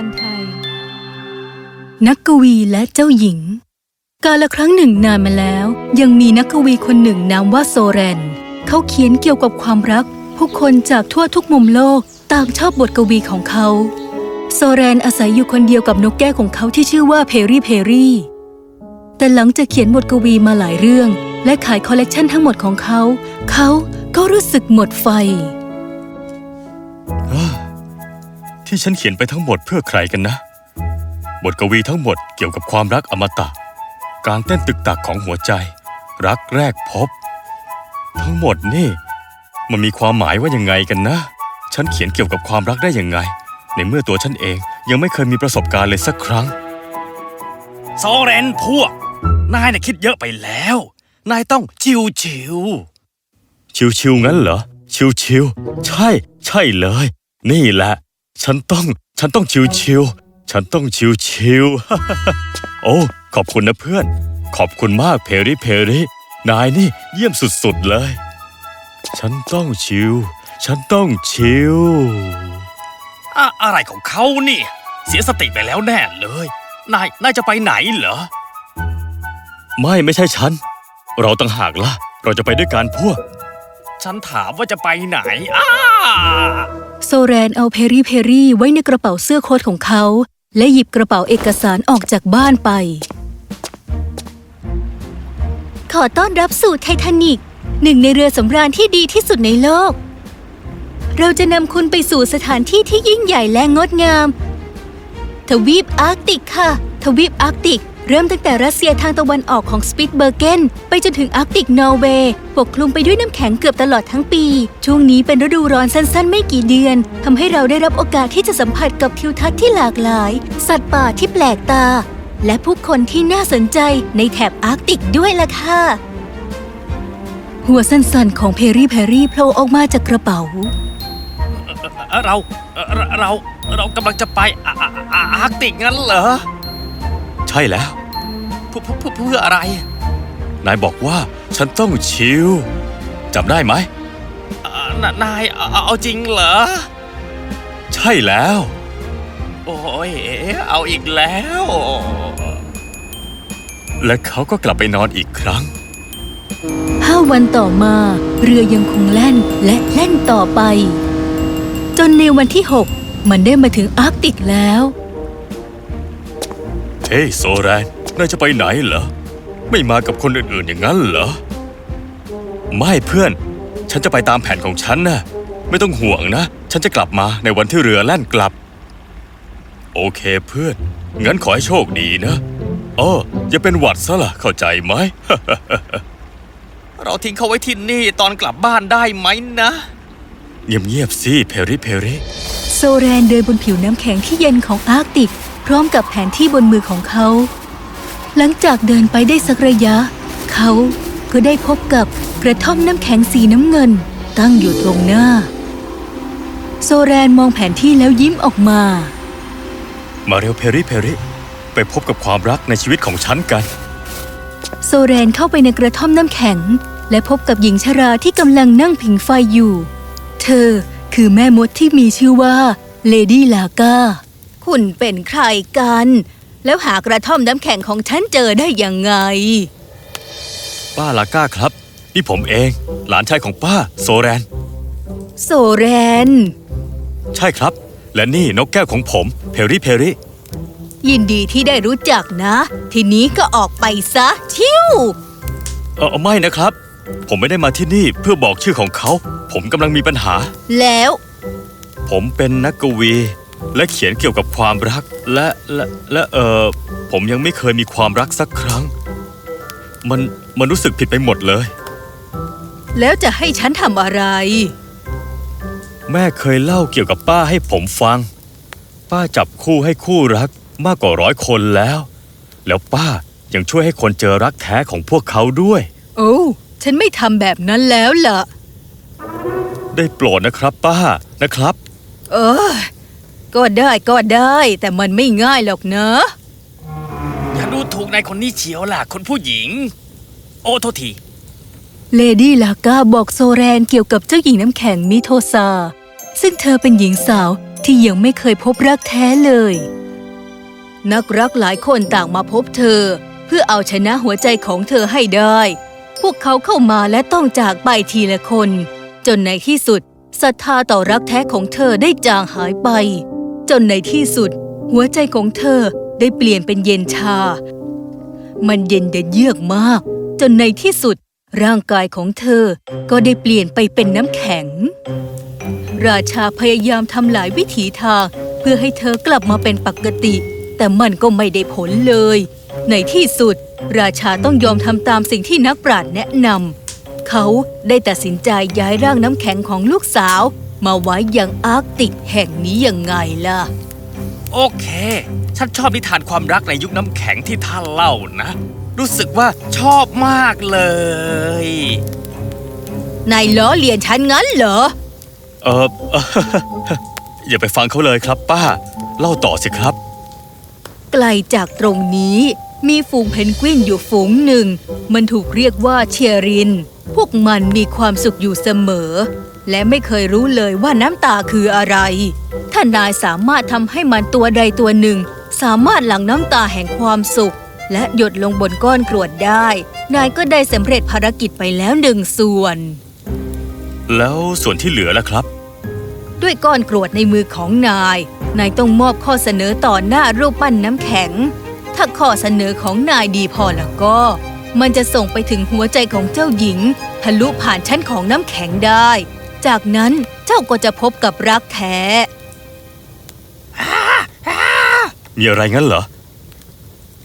าลไทย นักกวีและเจ้าหญิง กาลครั้งหนึ่งนานมาแล้ว ยังมีนักกวีคนหนึ่งนามว่าโซแรน เขาเขียนเกี่ยวกับความรัก ผู้คนจากทั่วทุกมุมโลกต่างชอบบทกวีของเขา โซแรนอาศัยอยู่คนเดียวกับนกแก้วของเขาที่ชื่อว่าเพรี่เพรี่แต่หลังจากเขียนบทกวีมาหลายเรื่อง และขายคอลเลกชันทั้งหมดของเขา เขาก็รู้สึกหมดไฟ ที่ฉันเขียนไปทั้งหมดเพื่อใครกันนะ บทกวีทั้งหมดเกี่ยวกับความรักอมตะ การเต้นตึกตักของหัวใจ รักแรกพบ ทั้งหมดนี่ มันมีความหมายว่ายังไงกันนะ ฉันเขียนเกี่ยวกับความรักได้ยังไง ในเมื่อตัวฉันเองยังไม่เคยมีประสบการณ์เลยสักครั้งโซเรนพวก นายน่ะคิดเยอะไปแล้ว นายต้องชิวชิวชิวๆงั้นเหรอ ชิวๆใช่ ใช่เลย นี่แหละ ฉันต้อง ฉันต้องชิวๆฉันต้องชิวๆโอ้ขอบคุณนะเพื่อน ขอบคุณมากเพริเพรินายนี่เยี่ยมสุดๆเลย ฉันต้องชิว ฉันต้องชิวๆอะอะไรของเขาเนี่ยเสียสติไปแล้วแน่เลย นาย นายจะไปไหนเหรอ ไม่ไม่ใช่ฉัน เราต่างหากล่ะ เราจะไปด้วยกันพวก ฉันถามว่าจะไปไหนอ้า โซแรนเอาเพรี่เพรี่ไว้ในกระเป๋าเสื้อโค้ทของเขา และหยิบกระเป๋าเอกสารออกจากบ้านไป ขอต้อนรับสู่ไททานิกหนึ่งในเรือสำราญที่ดีที่สุดในโลก เราจะนำคุณไปสู่สถานที่ที่ยิ่งใหญ่และงดงาม ทวีปอาร์กติกค่ะ ทวีปอาร์กติก เริ่มตั้งแต่รัสเซียทางตะวันออกของสปิตเบอร์เกนไปจนถึงอาร์กติกนอร์เวย์ปกคลุมไปด้วยน้ำแข็งเกือบตลอดทั้งปี ช่วงนี้เป็นฤดูร้อนสั้นๆ ไม่กี่เดือนทำให้เราได้รับโอกาสที่จะสัมผัสกับทิวทัศน์ที่หลากหลาย สัตว์ป่าที่แปลกตา และผู้คนที่น่าสนใจในแถบอาร์กติกด้วยล่ะค่ะ หัวสั้นๆของเพรี่เพรี่โผล่ออกมาจากกระเป๋าเอ่อเราเอ่อเราเราเรากำลังจะไปอาอาอาอาร์กติกงั้นเหรอ ใช่แล้ว เพื่อเพื่อเพื่ออะไร นายบอกว่าฉันต้องชิวจำได้ไหมเอ่อนนายเอาเอาเอาจริงเหรอ ใช่แล้ว โอ้ยเอาอีกแล้ว และเขาก็กลับไปนอนอีกครั้งห้าวันต่อมาเรือยังคงแล่นและแล่นต่อไป จนในวันที่6มันได้มาถึงอาร์กติกแล้ว เฮ้ยโซแรนนายจะไปไหนเหรอ ไม่มากับคนอื่นๆอย่างนั้นเหรอ ไม่เพื่อน ฉันจะไปตามแผนของฉันนะ ไม่ต้องห่วงนะ ฉันจะกลับมาในวันที่เรือแล่นกลับ โอเคเพื่อน งั้นขอให้โชคดีนะอ้ออย่าเป็นหวัดซะล่ะ เข้าใจไหม เราทิ้งเขาไว้ที่นี่ตอนกลับบ้านได้ไหมนะ เงียบๆสิเพริเพริ โซแรนเดินบนผิวน้ำแข็งที่เย็นของอาร์กติก พร้อมกับแผนที่บนมือของเขา หลังจากเดินไปได้สักระยะ เขาก็ได้พบกับกระท่อมน้ำแข็งสีน้ำเงิน ตั้งอยู่ตรงหน้า โซแรนมองแผนที่แล้วยิ้มออกมา มาเร็วเพริเพริไปพบกับความรักในชีวิตของฉันกัน โซแรนเข้าไปในกระท่อมน้ำแข็ง และพบกับหญิงชราที่กำลังนั่งผิงไฟอยู่ เธอคือแม่มดที่มีชื่อว่าเลดี้ลากา คุณเป็นใครกัน แล้วหากระท่อมน้ำแข็งของฉันเจอได้ยังไง ป้าลาก้าครับ นี่ผมเอง หลานชายของป้า โซแรน โซแรน ใช่ครับ และนี่นกแก้วของผม เพริเพริยินดีที่ได้รู้จักนะ ทีนี้ก็ออกไปซะ ชิวเออไม่นะครับ ผมไม่ได้มาที่นี่เพื่อบอกชื่อของเขา ผมกำลังมีปัญหา แล้ว ผมเป็นนักกวี และเขียนเกี่ยวกับความรัก และและและเออผมยังไม่เคยมีความรักสักครั้ง มันมันรู้สึกผิดไปหมดเลย แล้วจะให้ฉันทำอะไร แม่เคยเล่าเกี่ยวกับป้าให้ผมฟัง ป้าจับคู่ให้คู่รักมากกว่าร้อยคนแล้ว แล้วป้ายังช่วยให้คนเจอรักแท้ของพวกเขาด้วย โอ้ฉันไม่ทำแบบนั้นแล้วล่ะ ได้โปรดนะครับป้านะครับ เออ ก็ได้ก็ได้ แต่มันไม่ง่ายหรอกนะอย่าดูถูกนายคนนี้เชียวล่ะคนผู้หญิง โอ้โทษที เลดี้ลากาบอกโซแรนเกี่ยวกับเจ้าหญิงน้ำแข็งมิโทซา ซึ่งเธอเป็นหญิงสาวที่ที่ยังไม่เคยพบรักแท้เลย นักรักหลายคนต่างมาพบเธอ เพื่อเอาชนะหัวใจของเธอให้ได้ พวกเขาเข้ามาและต้องจากไปทีละคน จนในที่สุดศรัทธาต่อรักแท้ของเธอได้จางหายไป จนในที่สุด หัวใจของเธอได้เปลี่ยนเป็นเย็นชา มันเย็นเดนเยือกมาก จนในที่สุด ร่างกายของเธอก็ได้เปลี่ยนไปเป็นน้ำแข็ง ราชาพยายามทำหลายวิถีทางเพื่อให้เธอกลับมาเป็นปกติ แต่มันก็ไม่ได้ผลเลย ในที่สุด ราชาต้องยอมทำตามสิ่งที่นักปราชญ์แนะนำเขาได้ตัดสินใจย้ายร่างน้ำแข็งของลูกสาว มาไว้ยังอาร์กติกแห่งนี้ยังไงล่ะ โอเค ฉันชอบนิทานความรักในยุคน้ำแข็งที่ท่านเล่านะ รู้สึกว่าชอบมากเลยนายล้อเลียนฉันงั้นเหรอ เอออย่าไปฟังเขาเลยครับป้า เล่าต่อสิครับ ไกลจากตรงนี้มีฝูงเพนกวินอยู่ฝูงหนึ่ง มันถูกเรียกว่าเชียริน พวกมันมีความสุขอยู่เสมอ และไม่เคยรู้เลยว่าน้ำตาคืออะไร ถ้านายสามารถทำให้มันตัวใดตัวหนึ่ง สามารถหลั่งน้ำตาแห่งความสุข และหยดลงบนก้อนกรวดได้ นายก็ได้สำเร็จภารกิจไปแล้วหนึ่งส่วน แล้วส่วนที่เหลือล่ะครับ ด้วยก้อนกรวดในมือของนาย นายต้องมอบข้อเสนอต่อหน้ารูปปั้นน้ำแข็ง ถ้าข้อเสนอของนายดีพอแล้วก็ มันจะส่งไปถึงหัวใจของเจ้าหญิง ทะลุผ่านชั้นของน้ำแข็งได้ จากนั้นเจ้าก็จะพบกับรักแท้ มีอะไรงั้นเหรอ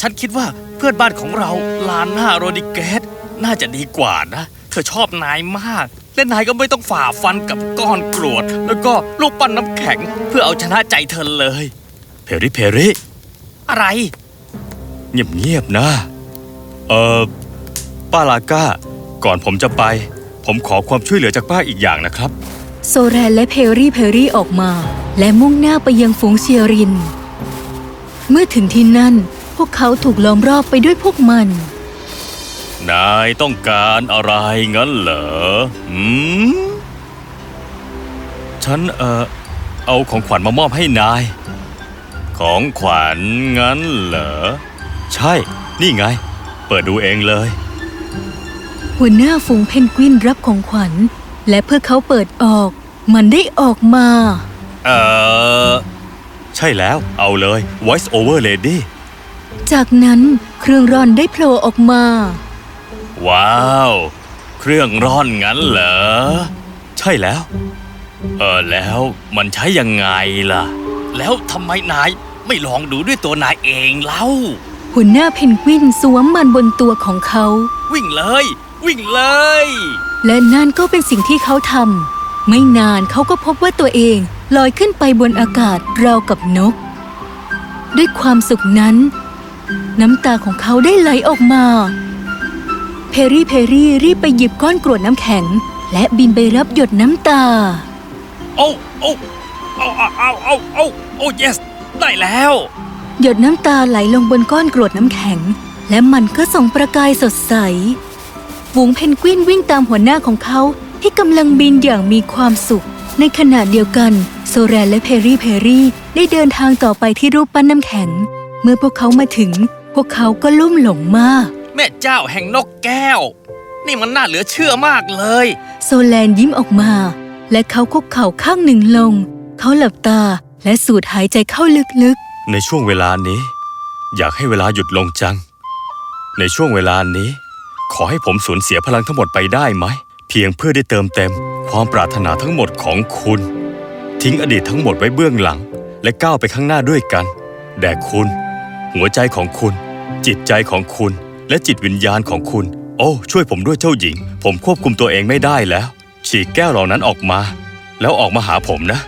ฉันคิดว่าเพื่อนบ้านของเราลาน่าโรดิเกสน่าจะดีกว่านะ เธอชอบนายมาก และนายก็ไม่ต้องฝ่าฟันกับก้อนกรวด แล้วก็ลูกปั้นน้ำแข็ง เพื่อเอาชนะใจเธอเลย เพริเพริอะไร เงียบๆนะ เออป้าลาก้า ก่อนผมจะไป ผมขอความช่วยเหลือจากป้าอีกอย่างนะครับ โซแรนและเพรี่เพรี่ออกมา และมุ่งหน้าไปยังฝูงเชียริน เมื่อถึงที่นั่น พวกเขาถูกล้อมรอบไปด้วยพวกมัน นายต้องการอะไรงั้นเหรอหืมฉันเออเอาของขวัญมามอบให้นาย ของขวัญงั้นเหรอ ใช่ นี่ไง เปิดดูเองเลย หัวหน้าฝูงเพนกวินรับของขวัญ และเพื่อเขาเปิดออก มันได้ออกมา เออใช่แล้ว เอาเลย voice over lady จากนั้นเครื่องร่อนได้โผล่ออกมา ว้าว เครื่องร่อนงั้นเหรอ ใช่แล้ว เออแล้วมันใช้ยังไงล่ะ แล้วทำไมนายไม่ลองดูด้วยตัวนายเองเล่า หัวหน้าเพนกวินสวมมันบนตัวของเขา วิ่งเลย วิ่งเลย และนั่นก็เป็นสิ่งที่เขาทำไม่นานเขาก็พบว่าตัวเองลอยขึ้นไปบนอากาศราวกับนก ด้วยความสุขนั้น น้ำตาของเขาได้ไหลออกมา เพรี่เพรี่รีบไปหยิบก้อนกรวดน้ำแข็ง และบินไปรับหยดน้ำตา โอ้โอ้เอาเอาเอาเอาเอาโอ้ yes ได้แล้ว หยดน้ำตาไหลลงบนก้อนกรวดน้ำแข็ง และมันก็ส่องประกายสดใส ฝูงเพนกวินวิ่งตามหัวหน้าของเขาที่กำลังบินอย่างมีความสุข ในขณะเดียวกันโซแรนและเพรี่เพรี่ได้เดินทางต่อไปที่รูปปั้นน้ำแข็ง เมื่อพวกเขามาถึง พวกเขาก็ลุ่มหลงมาก แม่เจ้าแห่งนกแก้ว นี่มันน่าเหลือเชื่อมากเลย โซแลนยิ้มออกมา และเขาคุกเข่าข้างหนึ่งลง เขาหลับตาและสูดหายใจเข้าลึกในช่วงเวลานี้ อยากให้เวลาหยุดลงจัง ในช่วงเวลานี้ ขอให้ผมสูญเสียพลังทั้งหมดไปได้ไหม เพียงเพื่อได้เติมเต็ม ความปรารถนาทั้งหมดของคุณ ทิ้งอดีตทั้งหมดไว้เบื้องหลัง และก้าวไปข้างหน้าด้วยกัน แด่คุณ หัวใจของคุณ จิตใจของคุณ และจิตวิญญาณของคุณ โอ้ ช่วยผมด้วยเจ้าหญิง ผมควบคุมตัวเองไม่ได้แล้ว ฉีกแก้วเหล่านั้นออกมา แล้วออกมาหาผมนะ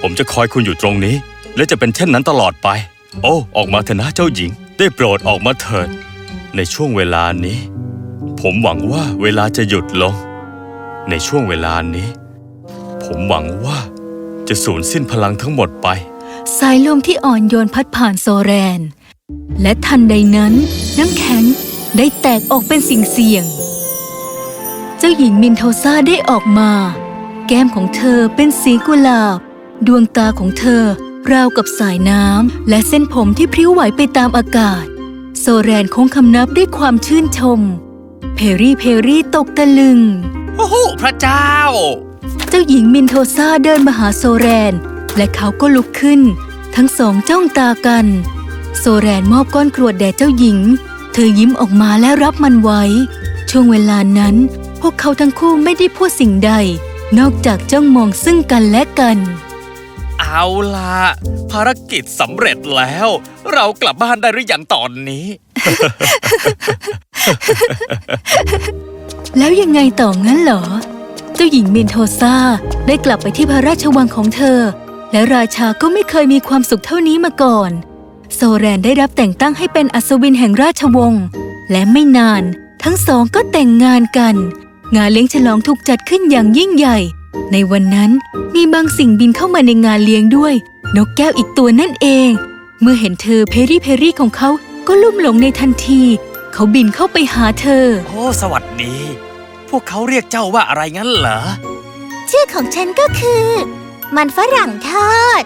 ผมจะคอยคุณอยู่ตรงนี้ และจะเป็นเช่นนั้นตลอดไป โอ้ ออกมาเถอะนะเจ้าหญิง ได้โปรดออกมาเถิด ในช่วงเวลานี้ ผมหวังว่าเวลาจะหยุดลง ในช่วงเวลานี้ ผมหวังว่าจะสูญสิ้นพลังทั้งหมดไป สายลมที่อ่อนโยนพัดผ่านโซแรน และทันใดนั้นน้ำแข็งได้แตกออกเป็นสิ่งเสี่ยง เจ้าหญิงมินโทซาได้ออกมา แก้มของเธอเป็นสีกุหลาบ ดวงตาของเธอราวกับสายน้ำและเส้นผมที่พริ้วไหวไปตามอากาศ โซแรนคงคำนับด้วยความชื่นชม เพรี่เพรี่ตกตะลึง โอ้โห พระเจ้า เจ้าหญิงมินโทซาเดินมาหาโซแรน และเขาก็ลุกขึ้น ทั้งสองจ้องตากัน โซแรนมอบก้อนกรวดแด่เจ้าหญิง เธอยิ้มออกมาและรับมันไว้ ช่วงเวลานั้น พวกเขาทั้งคู่ไม่ได้พูดสิ่งใด นอกจากจ้องมองซึ่งกันและกัน เอาล่ะ ภารกิจสำเร็จแล้ว เรากลับบ้านได้หรือยังตอนนี้ แล้วยังไงต่องั้นเหรอ เจ้าหญิงมินโทซาได้กลับไปที่พระราชวังของเธอ และราชาก็ไม่เคยมีความสุขเท่านี้มาก่อน โซแรนได้รับแต่งตั้งให้เป็นอัศวินแห่งราชวงศ์และไม่นาน ทั้งสองก็แต่งงานกัน งานเลี้ยงฉลองถูกจัดขึ้นอย่างยิ่งใหญ่ ในวันนั้นมีบางสิ่งบินเข้ามาในงานเลี้ยงด้วย นกแก้วอีกตัวนั่นเอง เมื่อเห็นเธอเพรี่เพรี่ของเขาก็ลุ่มหลงในทันที เขาบินเข้าไปหาเธอ โอ้สวัสดี พวกเขาเรียกเจ้าว่าอะไรงั้นเหรอ ชื่อของฉันก็คือ มันฝรั่งทอด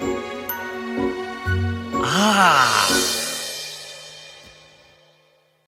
อ่า